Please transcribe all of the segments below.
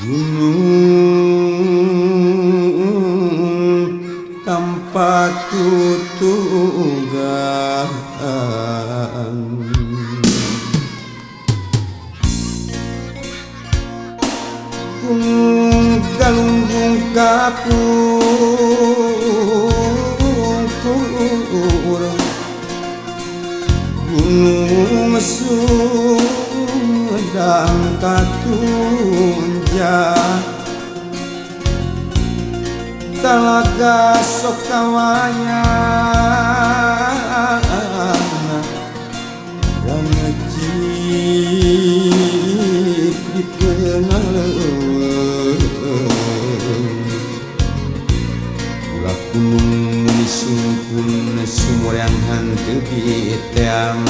gunung tempat tutugan. Gunung galunggung kapungkur gunung mesum. angkat tunja Talaga sok kawayan Dan ngecik di pengalauan Lakunung menisungkun sumurian hantu biteang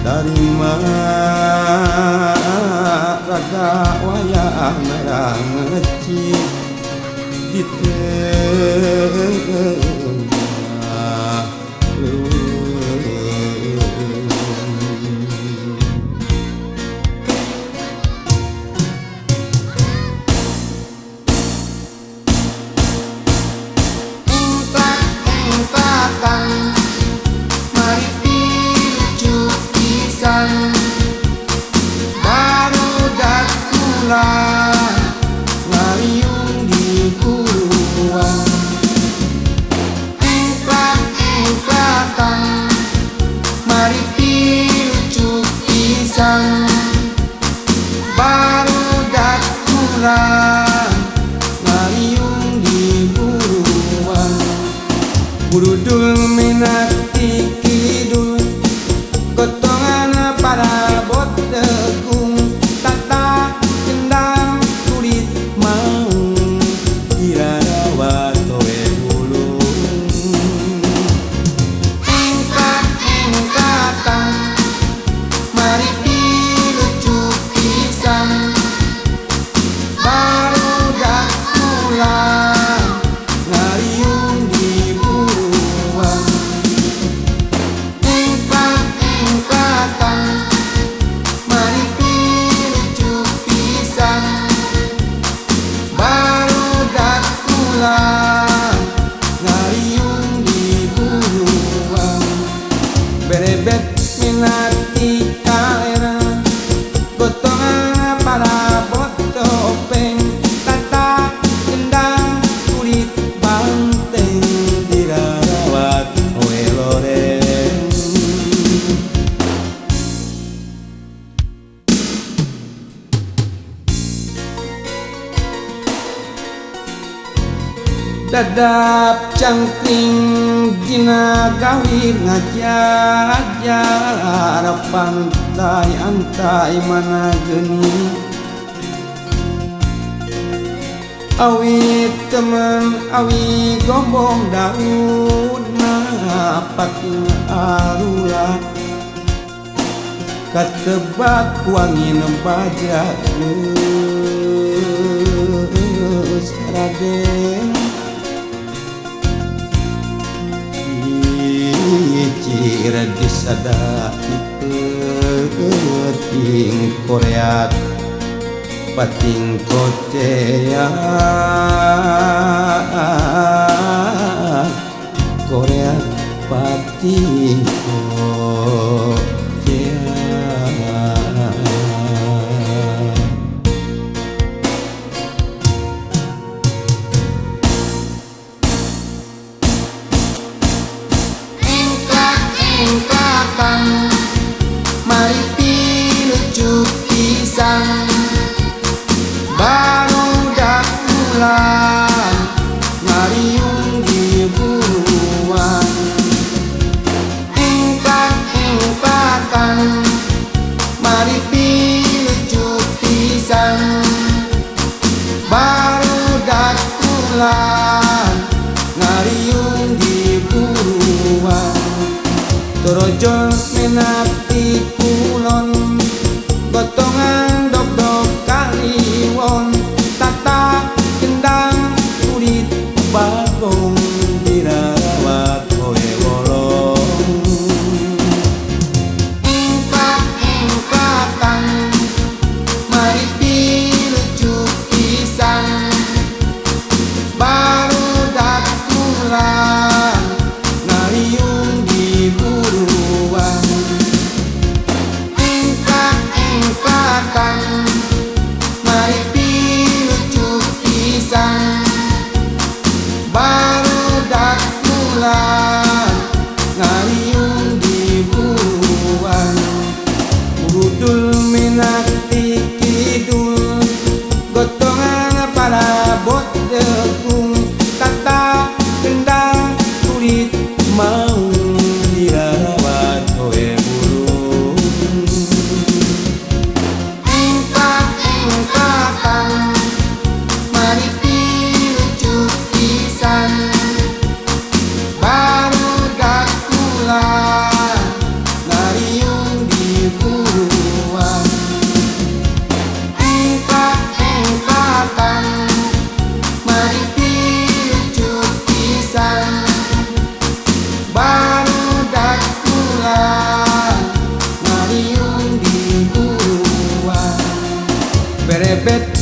Dari mana 사와야 나랑 같이 뒤태 dadap cangking dina kawin ngajajar pantai antai mana geni awi teman awi gombong daun na pating arula. Katebat wangi nembaja Raden. sada peting koreat pating kotea ngariung di buruan Torojo menati kulon Gotongan dok-dok kaliwon baby